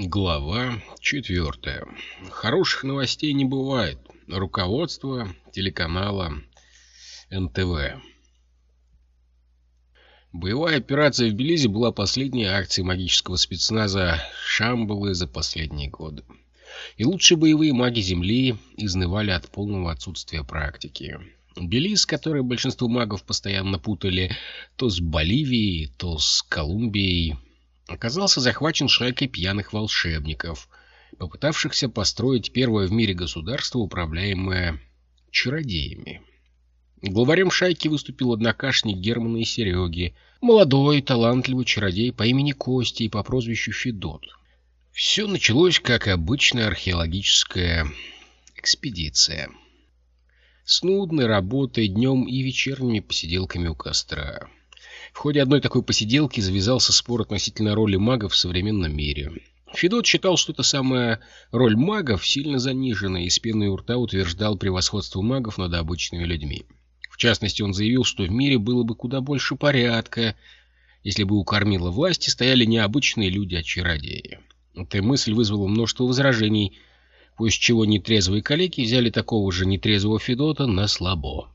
Глава четвертая. Хороших новостей не бывает. Руководство телеканала НТВ. Боевая операция в Белизе была последней акцией магического спецназа Шамбалы за последние годы. И лучшие боевые маги Земли изнывали от полного отсутствия практики. Белиз, который большинство магов постоянно путали то с Боливией, то с Колумбией, оказался захвачен шайкой пьяных волшебников, попытавшихся построить первое в мире государство, управляемое чародеями. Главарем шайки выступил однокашник Германа и Сереги, молодой, талантливый чародей по имени Кости и по прозвищу Федот. Все началось как обычная археологическая экспедиция. С нудной работой днем и вечерними посиделками у костра. В ходе одной такой посиделки завязался спор относительно роли магов в современном мире. Федот считал, что эта самая роль магов сильно занижена, и с пеной у рта утверждал превосходство магов над обычными людьми. В частности, он заявил, что в мире было бы куда больше порядка, если бы у кормила власти стояли не обычные люди, а чародеи. Эта мысль вызвала множество возражений, после чего нетрезвые коллеги взяли такого же нетрезвого Федота на слабо.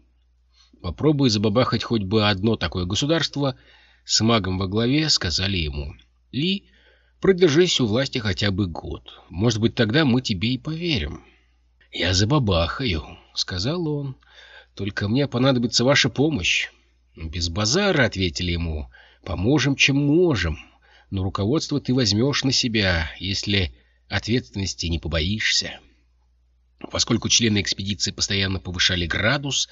Попробуй забабахать хоть бы одно такое государство, с магом во главе сказали ему. Ли, продержись у власти хотя бы год. Может быть, тогда мы тебе и поверим. Я забабахаю, сказал он. Только мне понадобится ваша помощь. Без базара, ответили ему. Поможем, чем можем. Но руководство ты возьмешь на себя, если ответственности не побоишься. Поскольку члены экспедиции постоянно повышали градус,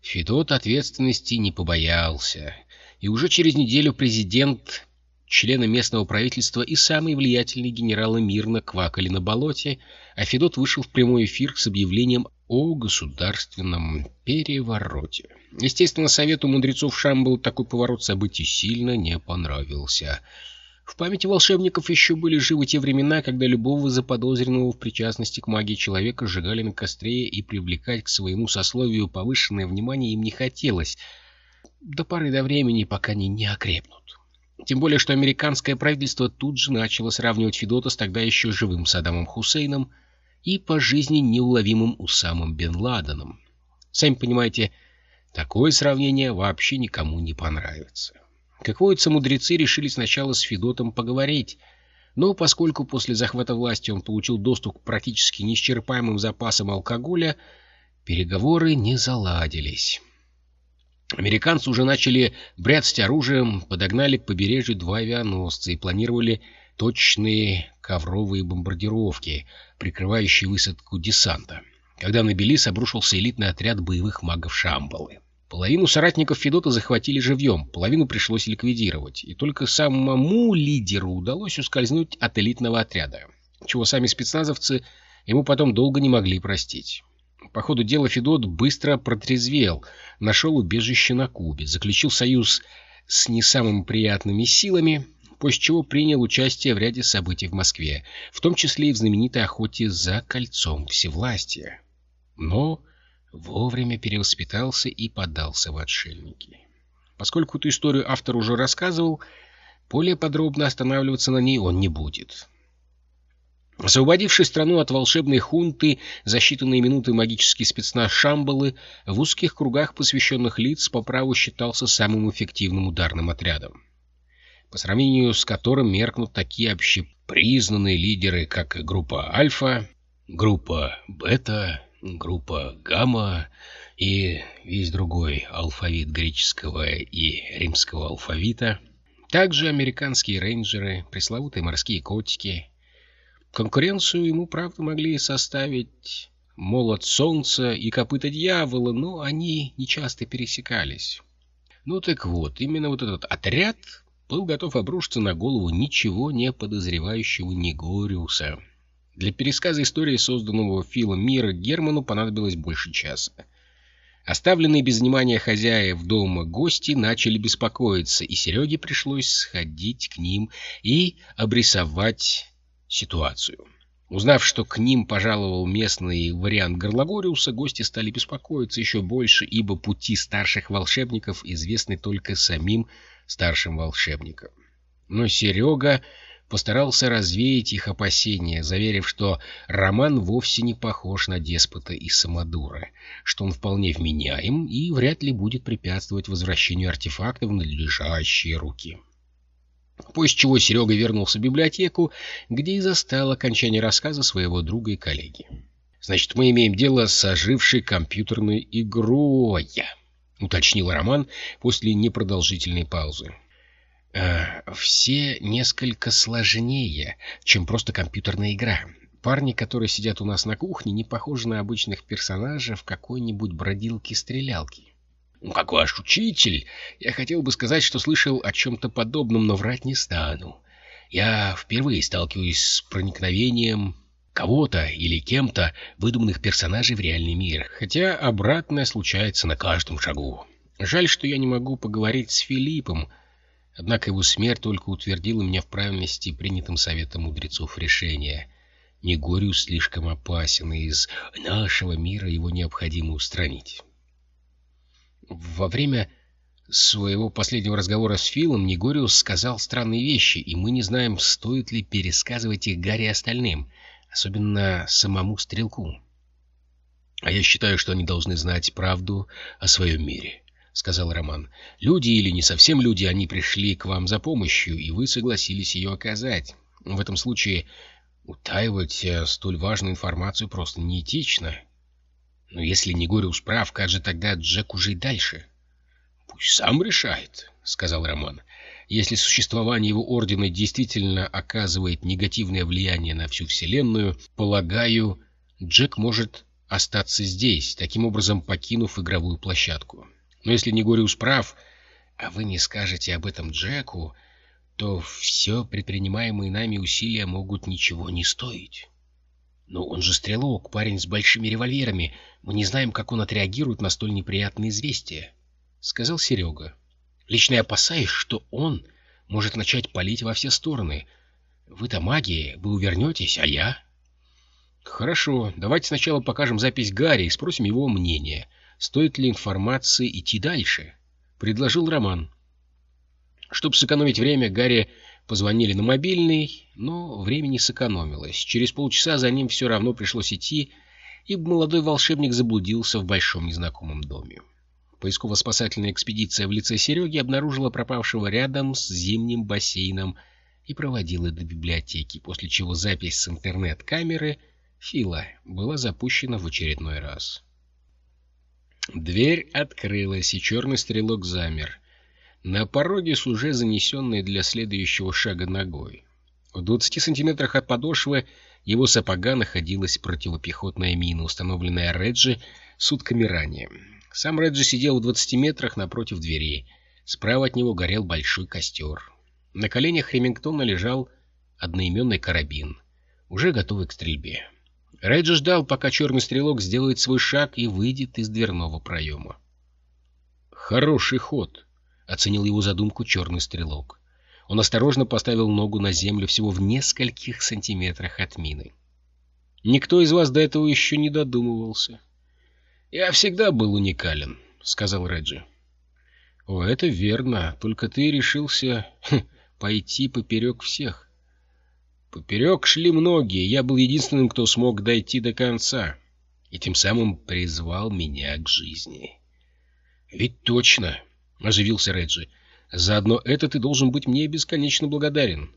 Федот ответственности не побоялся, и уже через неделю президент, члены местного правительства и самые влиятельные генералы мирно квакали на болоте, а Федот вышел в прямой эфир с объявлением о государственном перевороте. Естественно, совету мудрецов Шамбал такой поворот событий сильно не понравился — в памяти волшебников еще были живы те времена, когда любого заподозренного в причастности к магии человека сжигали на костре и привлекать к своему сословию повышенное внимание им не хотелось, до поры до времени, пока они не окрепнут. Тем более, что американское правительство тут же начало сравнивать Федота с тогда еще живым Саддамом Хусейном и по жизни неуловимым Усамом бен Ладеном. Сами понимаете, такое сравнение вообще никому не понравится. Как водится, мудрецы решили сначала с Федотом поговорить, но поскольку после захвата власти он получил доступ к практически неисчерпаемым запасам алкоголя, переговоры не заладились. Американцы уже начали бряцать оружием, подогнали к побережью два авианосца и планировали точные ковровые бомбардировки, прикрывающие высадку десанта, когда на Белис обрушился элитный отряд боевых магов Шамбалы. Половину соратников Федота захватили живьем, половину пришлось ликвидировать, и только самому лидеру удалось ускользнуть от элитного отряда, чего сами спецназовцы ему потом долго не могли простить. По ходу дела Федот быстро протрезвел, нашел убежище на Кубе, заключил союз с не самыми приятными силами, после чего принял участие в ряде событий в Москве, в том числе и в знаменитой охоте за кольцом всевластия. Но вовремя перевоспитался и подался в отшельники. Поскольку эту историю автор уже рассказывал, более подробно останавливаться на ней он не будет. Освободивший страну от волшебной хунты за считанные минуты магический спецназ Шамбалы в узких кругах посвященных лиц по праву считался самым эффективным ударным отрядом, по сравнению с которым меркнут такие общепризнанные лидеры, как группа Альфа, группа Бета группа гамма и весь другой алфавит греческого и римского алфавита. Также американские рейнджеры, пресловутые морские котики. Конкуренцию ему, правда, могли составить молот солнца и копыта дьявола, но они нечасто пересекались. Ну так вот, именно вот этот отряд был готов обрушиться на голову ничего не подозревающего Негориуса. Для пересказа истории созданного Филом мира Герману понадобилось больше часа. Оставленные без внимания хозяев дома гости начали беспокоиться, и Сереге пришлось сходить к ним и обрисовать ситуацию. Узнав, что к ним пожаловал местный вариант Горлагориуса, гости стали беспокоиться еще больше, ибо пути старших волшебников известны только самим старшим волшебникам. Но Серега постарался развеять их опасения, заверив, что Роман вовсе не похож на деспота и самодура, что он вполне вменяем и вряд ли будет препятствовать возвращению артефактов в надлежащие руки. После чего Серега вернулся в библиотеку, где и застал окончание рассказа своего друга и коллеги. «Значит, мы имеем дело с ожившей компьютерной игрой», — уточнил Роман после непродолжительной паузы. Э, «Все несколько сложнее, чем просто компьютерная игра. Парни, которые сидят у нас на кухне, не похожи на обычных персонажей в какой-нибудь бродилке-стрелялке. Ну, как ваш учитель, я хотел бы сказать, что слышал о чем-то подобном, но врать не стану. Я впервые сталкиваюсь с проникновением кого-то или кем-то выдуманных персонажей в реальный мир, хотя обратное случается на каждом шагу. Жаль, что я не могу поговорить с Филиппом, однако его смерть только утвердила меня в правильности принятым советом мудрецов решения. Негориус слишком опасен, и из нашего мира его необходимо устранить. Во время своего последнего разговора с Филом Негориус сказал странные вещи, и мы не знаем, стоит ли пересказывать их Гарри остальным, особенно самому Стрелку. «А я считаю, что они должны знать правду о своем мире», — сказал Роман. «Люди или не совсем люди, они пришли к вам за помощью, и вы согласились ее оказать. В этом случае утаивать э, столь важную информацию просто неэтично. Но если Негориус прав, как же тогда Джек уже и дальше? — Пусть сам решает, — сказал Роман. Если существование его ордена действительно оказывает негативное влияние на всю Вселенную, полагаю, Джек может остаться здесь, таким образом покинув игровую площадку. Но если Негориус прав, а вы не скажете об этом Джеку, то все предпринимаемые нами усилия могут ничего не стоить. Но он же стрелок, парень с большими револьверами. Мы не знаем, как он отреагирует на столь неприятные известия, — сказал Серега. Лично я опасаюсь, что он может начать палить во все стороны. Вы-то маги, вы увернетесь, а я... Хорошо, давайте сначала покажем запись Гарри и спросим его мнение. Стоит ли информации идти дальше? — предложил Роман. Чтобы сэкономить время, Гарри Позвонили на мобильный, но времени сэкономилось. Через полчаса за ним все равно пришлось идти, ибо молодой волшебник заблудился в большом незнакомом доме. Поисково-спасательная экспедиция в лице Сереги обнаружила пропавшего рядом с зимним бассейном и проводила до библиотеки, после чего запись с интернет-камеры Фила была запущена в очередной раз. Дверь открылась, и черный стрелок замер — на пороге с уже занесенной для следующего шага ногой. В двадцати сантиметрах от подошвы его сапога находилась противопехотная мина, установленная Реджи сутками ранее. Сам Реджи сидел в двадцати метрах напротив двери. Справа от него горел большой костер. На коленях Ремингтона лежал одноименный карабин, уже готовый к стрельбе. Реджи ждал, пока черный стрелок сделает свой шаг и выйдет из дверного проема. «Хороший ход», — оценил его задумку черный стрелок. Он осторожно поставил ногу на землю всего в нескольких сантиметрах от мины. «Никто из вас до этого еще не додумывался». «Я всегда был уникален», — сказал Реджи. «О, это верно. Только ты решился хм, пойти поперек всех». «Поперек шли многие. Я был единственным, кто смог дойти до конца. И тем самым призвал меня к жизни». «Ведь точно. — оживился Реджи. «Заодно это ты должен быть мне бесконечно благодарен».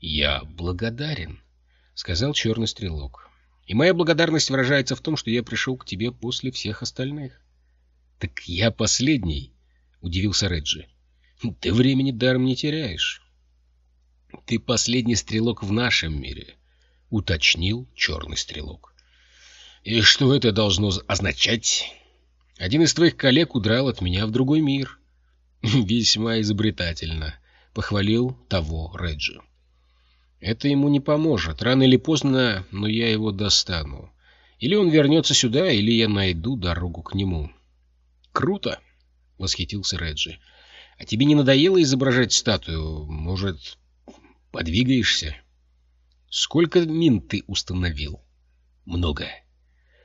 «Я благодарен», — сказал черный стрелок. «И моя благодарность выражается в том, что я пришел к тебе после всех остальных». «Так я последний», — удивился Реджи. «Ты времени даром не теряешь». «Ты последний стрелок в нашем мире», — уточнил черный стрелок. «И что это должно означать?» «Один из твоих коллег удрал от меня в другой мир». «Весьма изобретательно», — похвалил того Реджи. «Это ему не поможет. Рано или поздно, но я его достану. Или он вернется сюда, или я найду дорогу к нему». «Круто!» — восхитился Реджи. «А тебе не надоело изображать статую? Может, подвигаешься?» «Сколько мин ты установил?» «Много».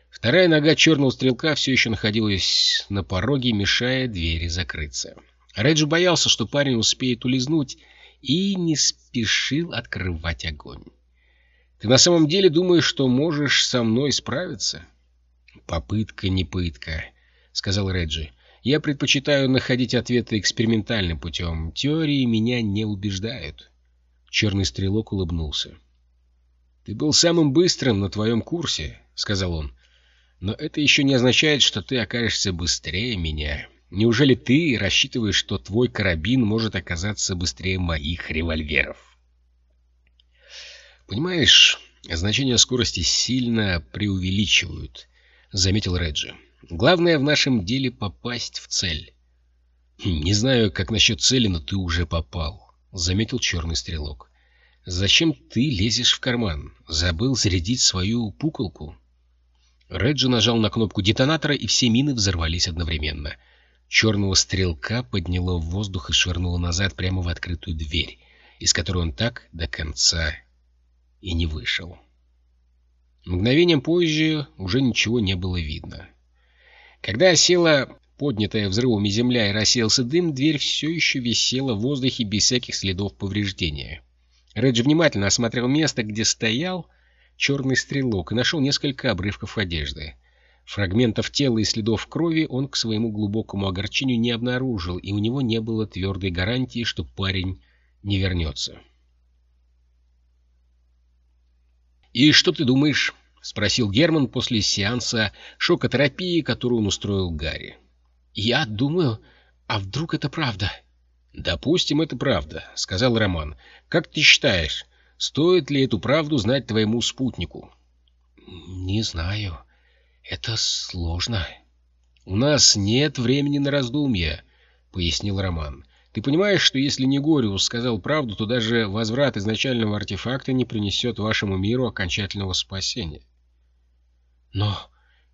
Вторая нога черного стрелка все еще находилась на пороге, мешая двери закрыться. Реджи боялся, что парень успеет улизнуть, и не спешил открывать огонь. «Ты на самом деле думаешь, что можешь со мной справиться?» «Попытка не пытка», — сказал Реджи. «Я предпочитаю находить ответы экспериментальным путем. Теории меня не убеждают». Черный стрелок улыбнулся. «Ты был самым быстрым на твоем курсе», — сказал он. «Но это еще не означает, что ты окажешься быстрее меня. Неужели ты рассчитываешь, что твой карабин может оказаться быстрее моих револьверов?» «Понимаешь, значение скорости сильно преувеличивают», — заметил Реджи. «Главное в нашем деле попасть в цель». «Не знаю, как насчет цели, но ты уже попал», — заметил черный стрелок. «Зачем ты лезешь в карман? Забыл зарядить свою пуколку?» Реджи нажал на кнопку детонатора, и все мины взорвались одновременно. Черного стрелка подняло в воздух и швырнуло назад прямо в открытую дверь, из которой он так до конца и не вышел. Мгновением позже уже ничего не было видно. Когда осела поднятая взрывами земля и рассеялся дым, дверь все еще висела в воздухе без всяких следов повреждения. Редж внимательно осмотрел место, где стоял черный стрелок, и нашел несколько обрывков одежды. Фрагментов тела и следов крови он к своему глубокому огорчению не обнаружил, и у него не было твердой гарантии, что парень не вернется. «И что ты думаешь?» — спросил Герман после сеанса шокотерапии, которую он устроил Гарри. «Я думаю, а вдруг это правда?» «Допустим, это правда», — сказал Роман. «Как ты считаешь, стоит ли эту правду знать твоему спутнику?» «Не знаю. Это сложно». «У нас нет времени на раздумья», — пояснил Роман. Ты понимаешь, что если Негориус сказал правду, то даже возврат изначального артефакта не принесет вашему миру окончательного спасения? — Но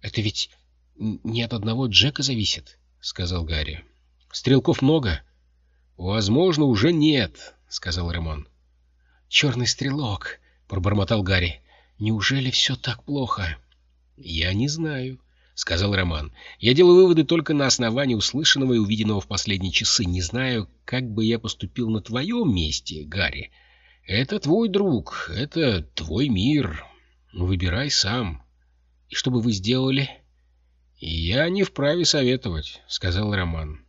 это ведь не от одного Джека зависит, — сказал Гарри. — Стрелков много? — Возможно, уже нет, — сказал Ремон. — Черный стрелок, — пробормотал Гарри. — Неужели все так плохо? — Я не знаю, —— сказал Роман. «Я делаю выводы только на основании услышанного и увиденного в последние часы. Не знаю, как бы я поступил на твоем месте, Гарри. Это твой друг, это твой мир. Выбирай сам. И что бы вы сделали?» «Я не вправе советовать», — сказал Роман.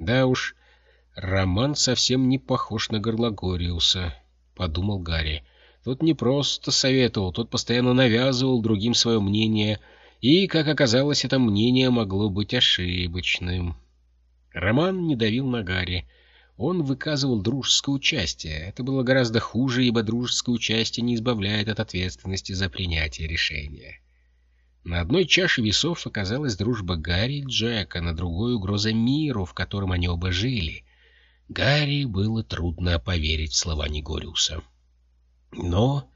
«Да уж, Роман совсем не похож на Горлагориуса», — подумал Гарри. Тот не просто советовал, тот постоянно навязывал другим свое мнение — и, как оказалось, это мнение могло быть ошибочным. Роман не давил на Гарри. Он выказывал дружеское участие. Это было гораздо хуже, ибо дружеское участие не избавляет от ответственности за принятие решения. На одной чаше весов оказалась дружба Гарри и Джека, на другой — угроза миру, в котором они оба жили. Гарри было трудно поверить в слова Негориуса. Но,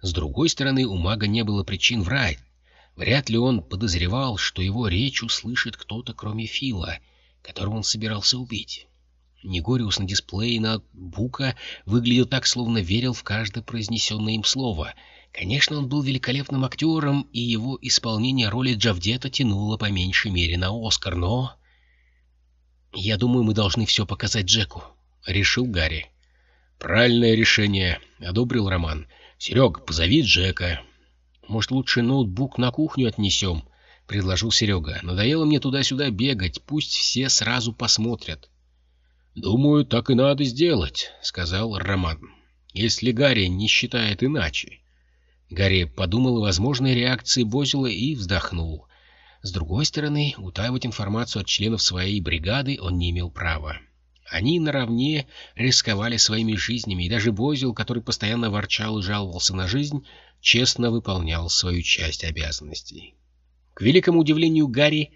с другой стороны, у мага не было причин врать. Вряд ли он подозревал, что его речь услышит кто-то, кроме Фила, которого он собирался убить. Негориус на дисплее ноутбука выглядел так, словно верил в каждое произнесенное им слово. Конечно, он был великолепным актером, и его исполнение роли Джавдета тянуло по меньшей мере на Оскар, но... «Я думаю, мы должны все показать Джеку», — решил Гарри. «Правильное решение», — одобрил Роман. «Серег, позови Джека». Может, лучше ноутбук на кухню отнесем? — предложил Серега. — Надоело мне туда-сюда бегать, пусть все сразу посмотрят. — Думаю, так и надо сделать, — сказал Роман. — Если Гарри не считает иначе. Гарри подумал о возможной реакции Бозила и вздохнул. С другой стороны, утаивать информацию от членов своей бригады он не имел права. Они наравне рисковали своими жизнями, и даже Бозил, который постоянно ворчал и жаловался на жизнь, честно выполнял свою часть обязанностей. К великому удивлению Гарри,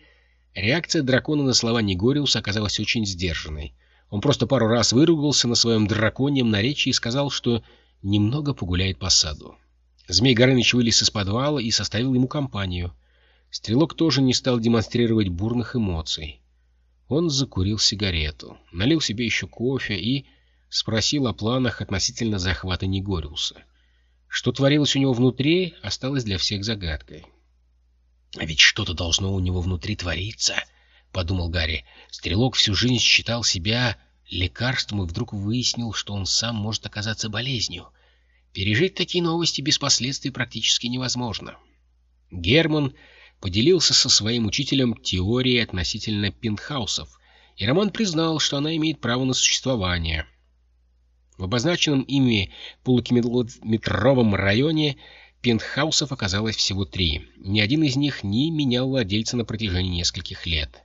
реакция дракона на слова Негориуса оказалась очень сдержанной. Он просто пару раз выругался на своем драконьем наречии и сказал, что немного погуляет по саду. Змей Горыныч вылез из подвала и составил ему компанию. Стрелок тоже не стал демонстрировать бурных эмоций. Он закурил сигарету, налил себе еще кофе и спросил о планах относительно захвата Негориуса. Что творилось у него внутри, осталось для всех загадкой. «А ведь что-то должно у него внутри твориться», — подумал Гарри. Стрелок всю жизнь считал себя лекарством и вдруг выяснил, что он сам может оказаться болезнью. Пережить такие новости без последствий практически невозможно. Герман поделился со своим учителем теорией относительно пентхаусов, и Роман признал, что она имеет право на существование. В обозначенном ими полукилометровом районе пентхаусов оказалось всего три. Ни один из них не менял владельца на протяжении нескольких лет.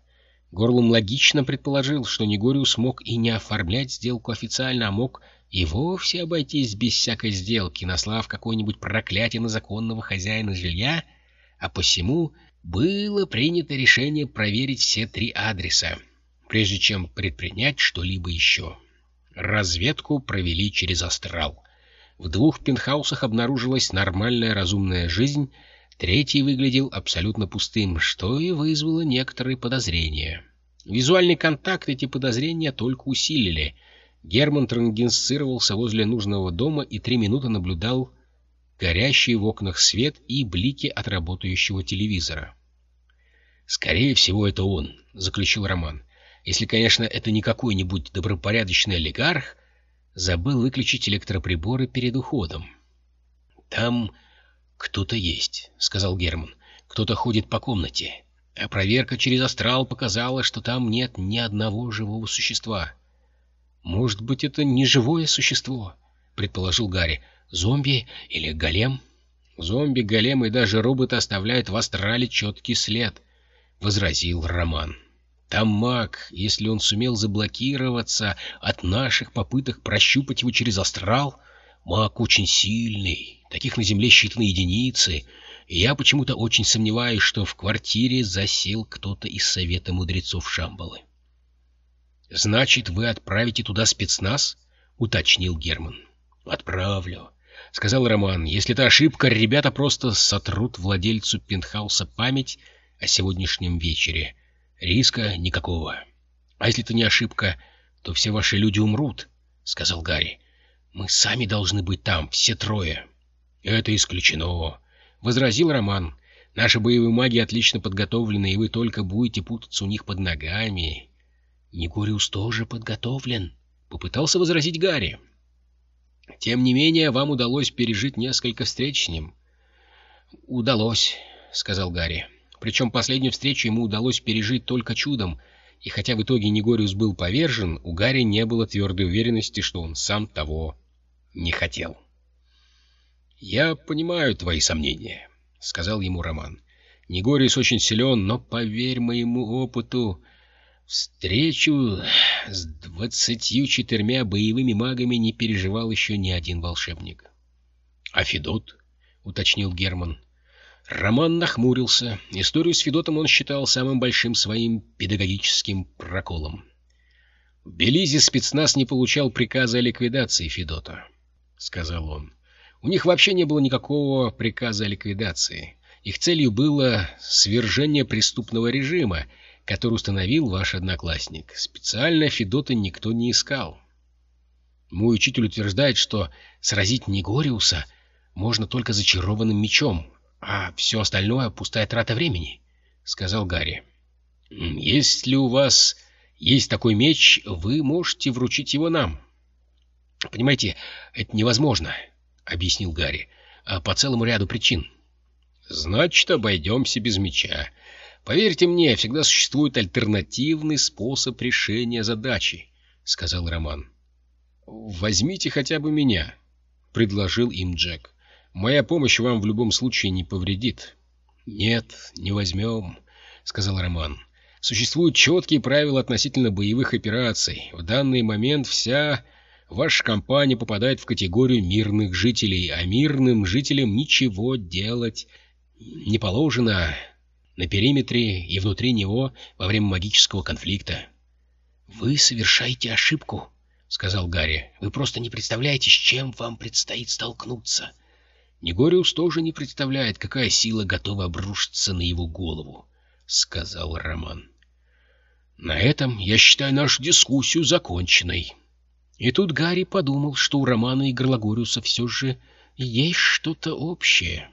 Горлум логично предположил, что Негориус смог и не оформлять сделку официально, а мог и вовсе обойтись без всякой сделки, наслав какое-нибудь проклятие на законного хозяина жилья, а посему было принято решение проверить все три адреса, прежде чем предпринять что-либо еще. Разведку провели через астрал. В двух пентхаусах обнаружилась нормальная разумная жизнь, третий выглядел абсолютно пустым, что и вызвало некоторые подозрения. Визуальный контакт эти подозрения только усилили. Герман трангенсировался возле нужного дома и три минуты наблюдал горящий в окнах свет и блики от работающего телевизора. «Скорее всего, это он», — заключил Роман. «Если, конечно, это не какой-нибудь добропорядочный олигарх, забыл выключить электроприборы перед уходом». «Там кто-то есть», — сказал Герман. «Кто-то ходит по комнате. А проверка через астрал показала, что там нет ни одного живого существа». «Может быть, это не живое существо?» — предположил Гарри. Зомби или голем? Зомби, голем и даже роботы оставляют в астрале четкий след, — возразил Роман. Там маг, если он сумел заблокироваться от наших попыток прощупать его через астрал, маг очень сильный, таких на Земле считаны единицы, и я почему-то очень сомневаюсь, что в квартире засел кто-то из Совета Мудрецов Шамбалы. — Значит, вы отправите туда спецназ? — уточнил Герман. — Отправлю. — сказал Роман. «Если это ошибка, ребята просто сотрут владельцу пентхауса память о сегодняшнем вечере. Риска никакого. А если это не ошибка, то все ваши люди умрут», — сказал Гарри. «Мы сами должны быть там, все трое». «Это исключено», — возразил Роман. «Наши боевые маги отлично подготовлены, и вы только будете путаться у них под ногами». «Негориус тоже подготовлен», — попытался возразить Гарри. Тем не менее, вам удалось пережить несколько встреч с ним. — Удалось, — сказал Гарри. Причем последнюю встречу ему удалось пережить только чудом, и хотя в итоге Негориус был повержен, у Гарри не было твердой уверенности, что он сам того не хотел. — Я понимаю твои сомнения, — сказал ему Роман. — Негориус очень силен, но, поверь моему опыту, Встречу с двадцатью четырьмя боевыми магами не переживал еще ни один волшебник. — А Федот? — уточнил Герман. Роман нахмурился. Историю с Федотом он считал самым большим своим педагогическим проколом. — В Белизе спецназ не получал приказа о ликвидации Федота, — сказал он. У них вообще не было никакого приказа о ликвидации. Их целью было свержение преступного режима, который установил ваш одноклассник. Специально Федота никто не искал. Мой учитель утверждает, что сразить Негориуса можно только зачарованным мечом, а все остальное — пустая трата времени, — сказал Гарри. — Если у вас есть такой меч, вы можете вручить его нам. — Понимаете, это невозможно, — объяснил Гарри, — по целому ряду причин. — Значит, обойдемся без меча. Поверьте мне, всегда существует альтернативный способ решения задачи, — сказал Роман. — Возьмите хотя бы меня, — предложил им Джек. — Моя помощь вам в любом случае не повредит. — Нет, не возьмем, — сказал Роман. — Существуют четкие правила относительно боевых операций. В данный момент вся ваша компания попадает в категорию мирных жителей, а мирным жителям ничего делать не положено на периметре и внутри него во время магического конфликта. — Вы совершаете ошибку, — сказал Гарри. — Вы просто не представляете, с чем вам предстоит столкнуться. Негориус тоже не представляет, какая сила готова обрушиться на его голову, — сказал Роман. — На этом я считаю нашу дискуссию законченной. И тут Гарри подумал, что у Романа и Горлагориуса все же есть что-то общее. —